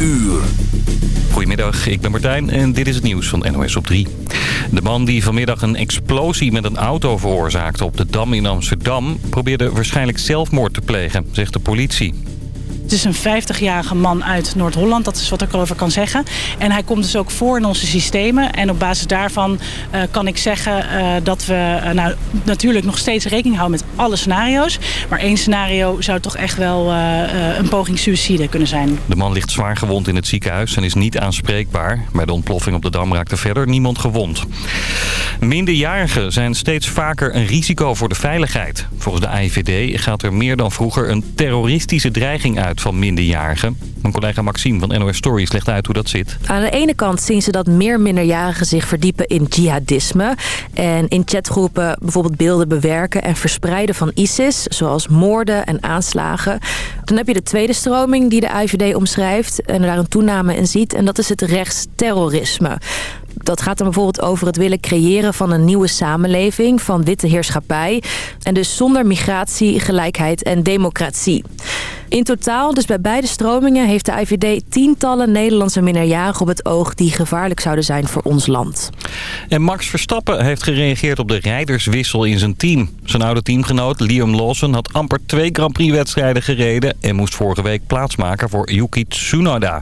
uur. Goedemiddag, ik ben Martijn en dit is het nieuws van NOS op 3. De man die vanmiddag een explosie met een auto veroorzaakte op de Dam in Amsterdam... probeerde waarschijnlijk zelfmoord te plegen, zegt de politie. Het is een 50-jarige man uit Noord-Holland, dat is wat ik erover kan zeggen. En hij komt dus ook voor in onze systemen. En op basis daarvan uh, kan ik zeggen uh, dat we uh, nou, natuurlijk nog steeds rekening houden met alle scenario's. Maar één scenario zou toch echt wel een poging suïcide kunnen zijn. De man ligt zwaar gewond in het ziekenhuis en is niet aanspreekbaar. Bij de ontploffing op de Dam raakte verder niemand gewond. Minderjarigen zijn steeds vaker een risico voor de veiligheid. Volgens de AIVD gaat er meer dan vroeger een terroristische dreiging uit van minderjarigen. Mijn collega Maxime van NOS Stories legt uit hoe dat zit. Aan de ene kant zien ze dat meer minderjarigen zich verdiepen in jihadisme. En in chatgroepen bijvoorbeeld beelden bewerken en verspreiden van ISIS. Zoals moorden en aanslagen. Dan heb je de tweede stroming die de IVD omschrijft. En daar een toename in ziet. En dat is het rechtsterrorisme. Dat gaat dan bijvoorbeeld over het willen creëren van een nieuwe samenleving van witte heerschappij. En dus zonder migratie, gelijkheid en democratie. In totaal, dus bij beide stromingen, heeft de IVD tientallen Nederlandse minderjarigen op het oog die gevaarlijk zouden zijn voor ons land. En Max Verstappen heeft gereageerd op de rijderswissel in zijn team. Zijn oude teamgenoot Liam Lawson had amper twee Grand Prix wedstrijden gereden en moest vorige week plaatsmaken voor Yuki Tsunoda.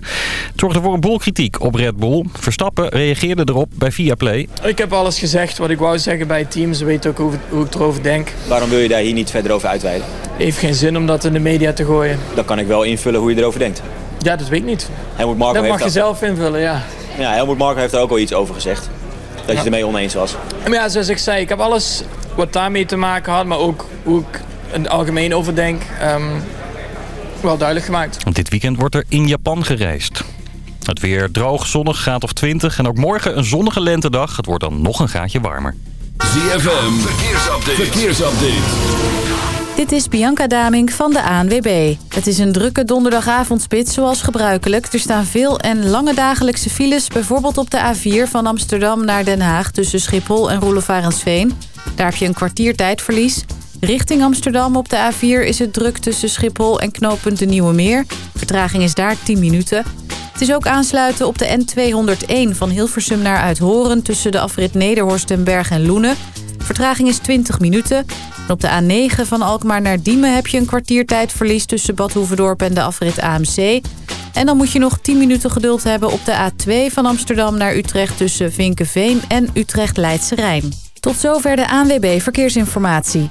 Het zorgde voor een boel kritiek op Red Bull. Verstappen reageerde erop bij Viaplay. Ik heb alles gezegd wat ik wou zeggen bij het team. Ze weten ook hoe, hoe ik erover denk. Waarom wil je daar hier niet verder over uitweiden? Heeft geen zin om dat in de media te gooien. Dan kan ik wel invullen hoe je erover denkt. Ja, dat weet ik niet. Helmut Marko dat mag heeft je zelf invullen, ja. Ja, Helmut Marko heeft er ook al iets over gezegd. Dat je het ermee oneens was. Maar ja, zoals ik zei, ik heb alles wat daarmee te maken had, maar ook hoe ik in het algemeen over denk, um, wel duidelijk gemaakt. Dit weekend wordt er in Japan gereisd. Het weer droog, zonnig, graad of 20 en ook morgen een zonnige lentedag. Het wordt dan nog een graadje warmer. ZFM, verkeersupdate. verkeersupdate. Dit is Bianca Daming van de ANWB. Het is een drukke donderdagavondspits zoals gebruikelijk. Er staan veel en lange dagelijkse files. Bijvoorbeeld op de A4 van Amsterdam naar Den Haag... tussen Schiphol en Roelofarensveen. Daar heb je een kwartier tijdverlies. Richting Amsterdam op de A4 is het druk tussen Schiphol en knooppunt de Nieuwe Meer. Vertraging is daar 10 minuten. Het is ook aansluiten op de N201 van Hilversum naar Uithoren... tussen de afrit Nederhorst en Berg en Loenen. Vertraging is 20 minuten op de A9 van Alkmaar naar Diemen heb je een kwartier tijdverlies tussen Bad Hoeverdorp en de afrit AMC. En dan moet je nog 10 minuten geduld hebben op de A2 van Amsterdam naar Utrecht tussen Vinkenveen en Utrecht-Leidse Rijn. Tot zover de ANWB Verkeersinformatie.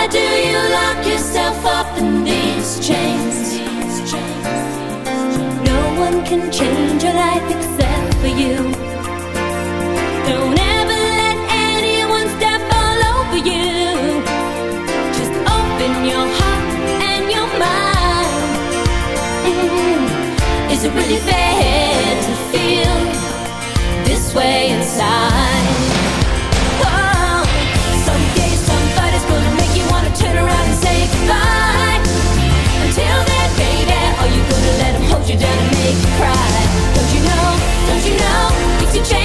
Why do you lock yourself up in these chains? No one can change your life except for you. Don't ever let anyone step all over you. Just open your heart and your mind. Mm, is it really fair to feel? cry. Don't you know? Don't you know? It's to change.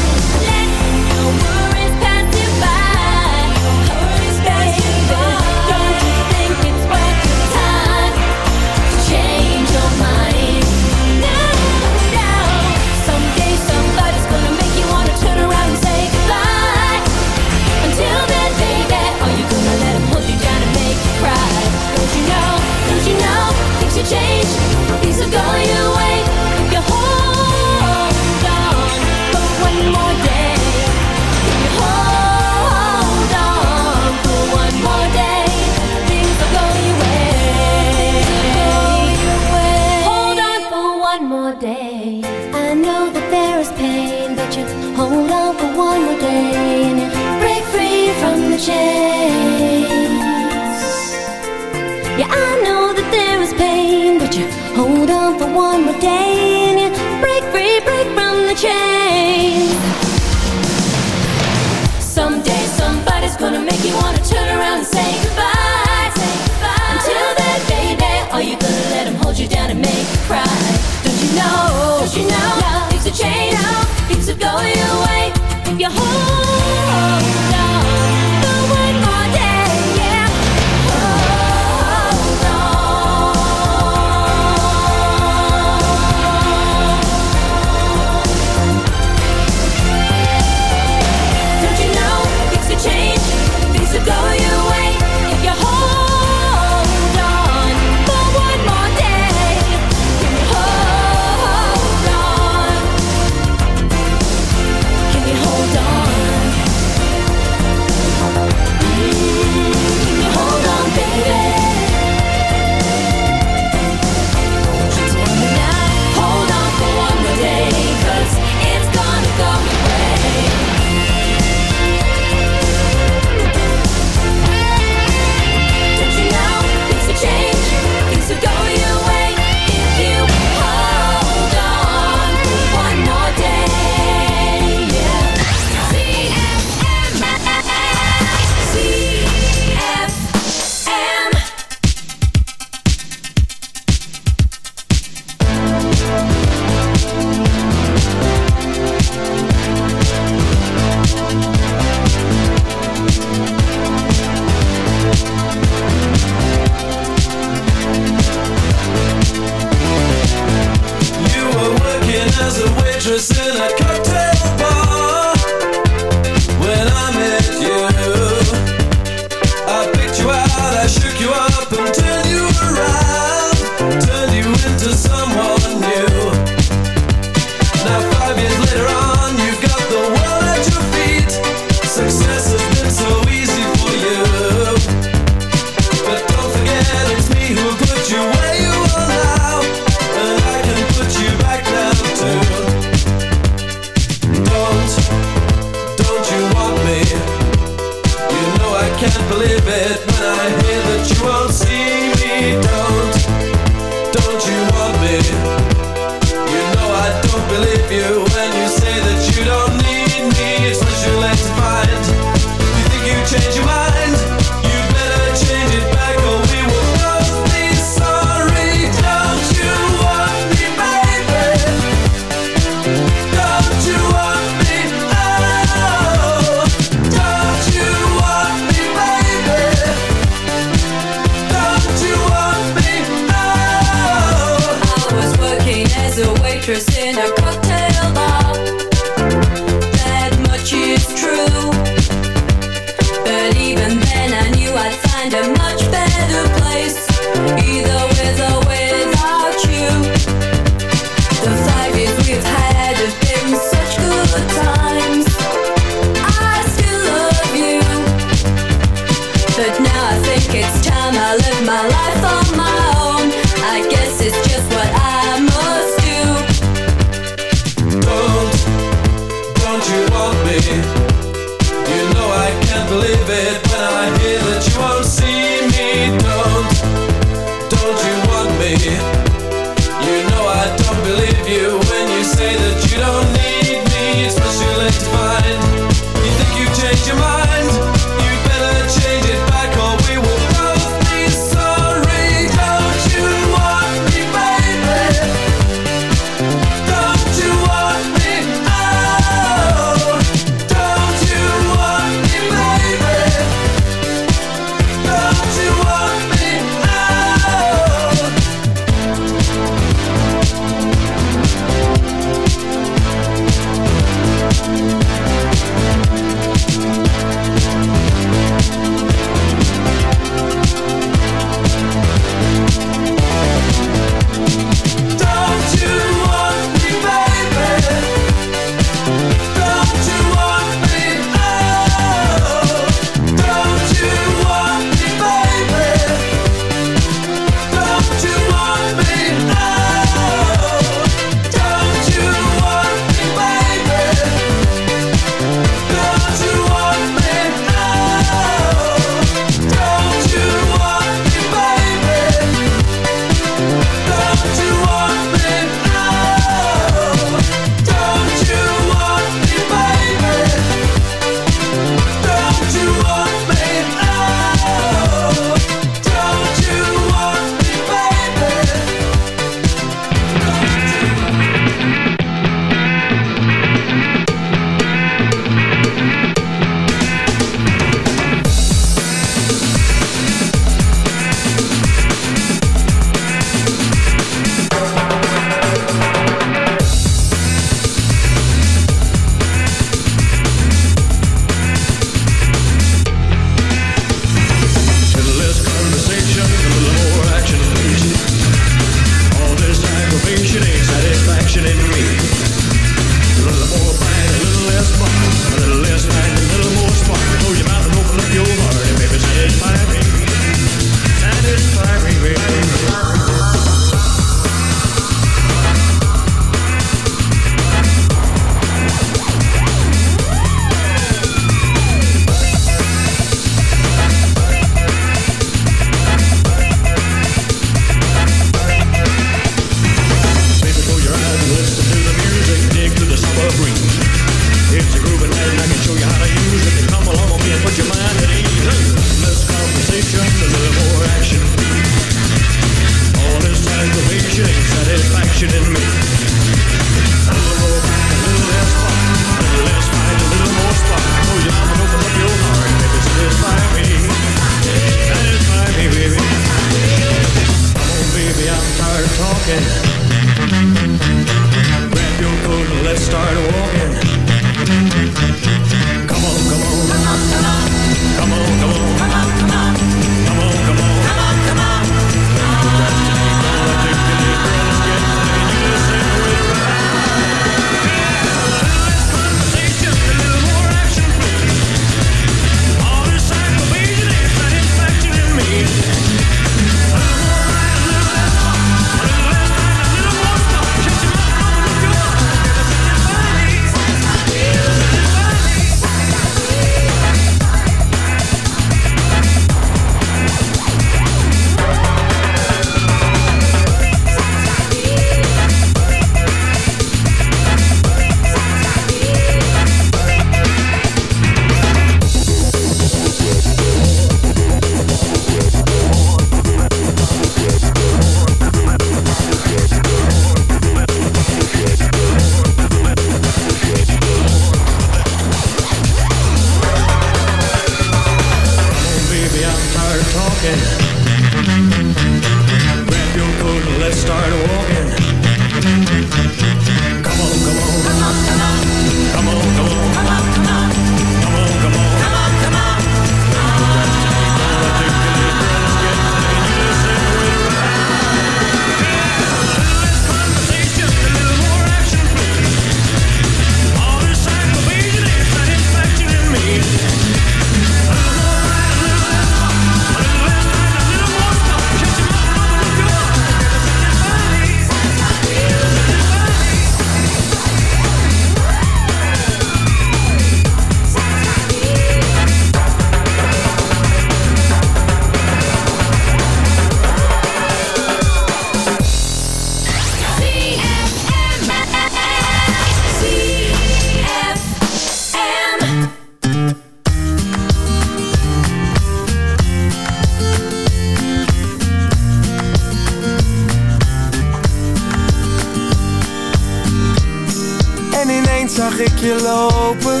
Zag ik je lopen.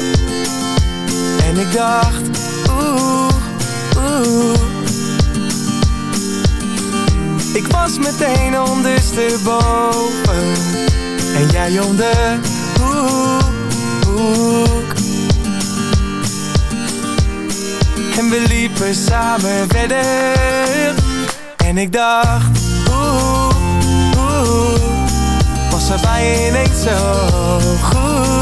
En ik dacht, oeh, oeh. Ik was meteen ondersteboven. En jij om de hoek. En we liepen samen verder. En ik dacht, oeh, oeh. Was er bij je ineens zo goed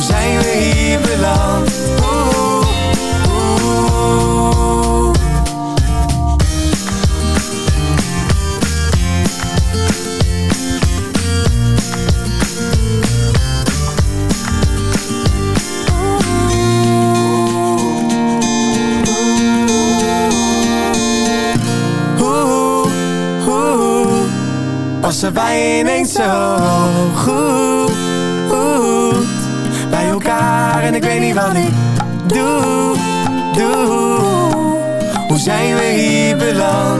Hoe zijn we hier beland? Oeh, oeh bij je ineens zo goed wat ik doe, doe Hoe zijn we hier beland?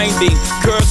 blinding. Curl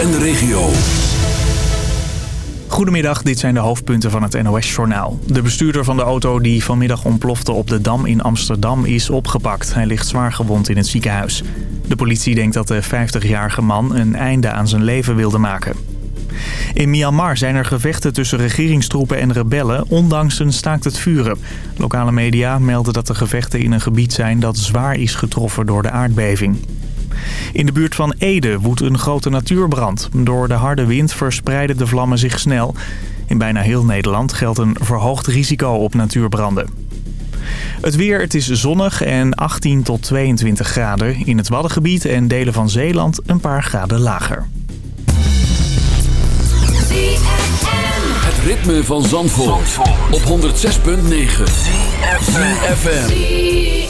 En de regio. Goedemiddag, dit zijn de hoofdpunten van het NOS-journaal. De bestuurder van de auto die vanmiddag ontplofte op de Dam in Amsterdam is opgepakt. Hij ligt zwaar gewond in het ziekenhuis. De politie denkt dat de 50-jarige man een einde aan zijn leven wilde maken. In Myanmar zijn er gevechten tussen regeringstroepen en rebellen, ondanks een staakt het vuren. Lokale media melden dat de gevechten in een gebied zijn dat zwaar is getroffen door de aardbeving. In de buurt van Ede woedt een grote natuurbrand. Door de harde wind verspreiden de vlammen zich snel. In bijna heel Nederland geldt een verhoogd risico op natuurbranden. Het weer, het is zonnig en 18 tot 22 graden. In het Waddengebied en delen van Zeeland een paar graden lager. Het ritme van Zandvoort, op 106.9. FM.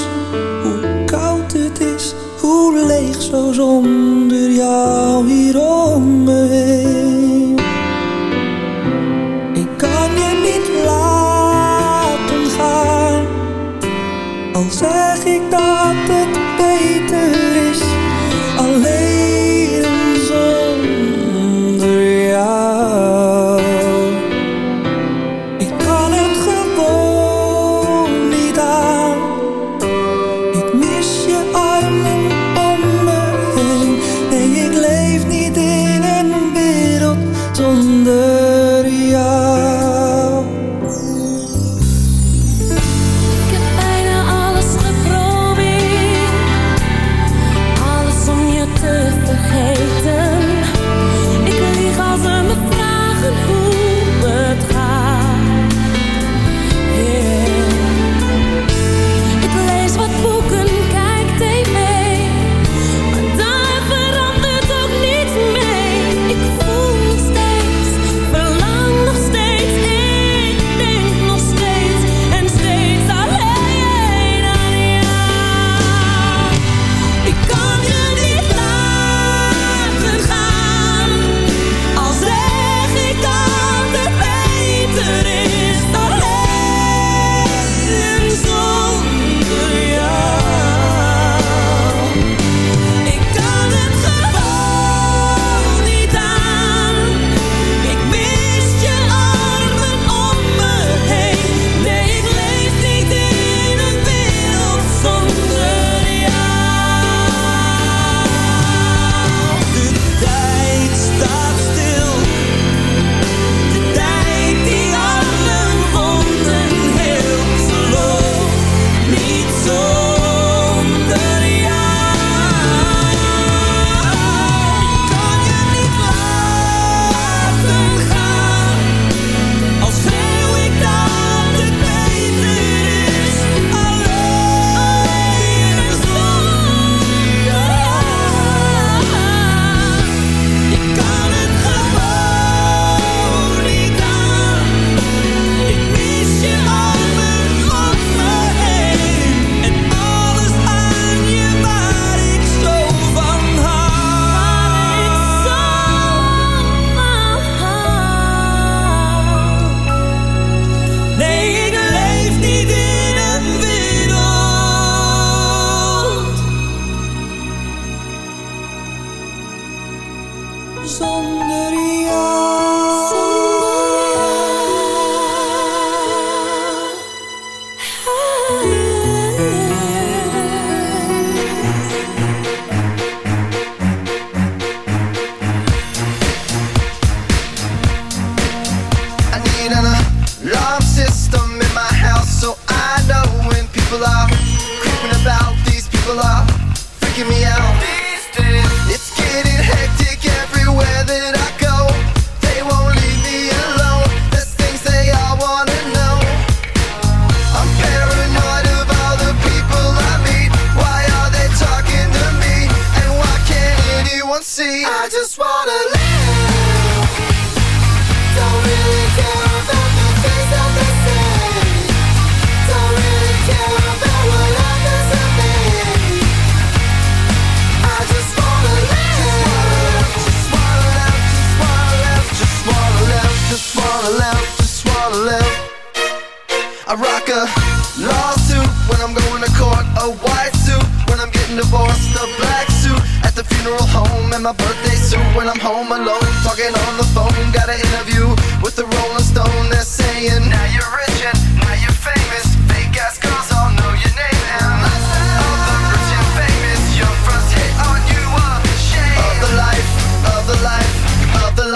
zo zonder jou hier om me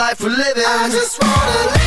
life we're living. I just wanna live.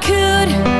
could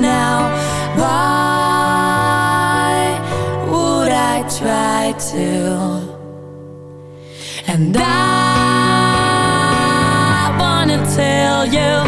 now. Why would I try to? And I wanna tell you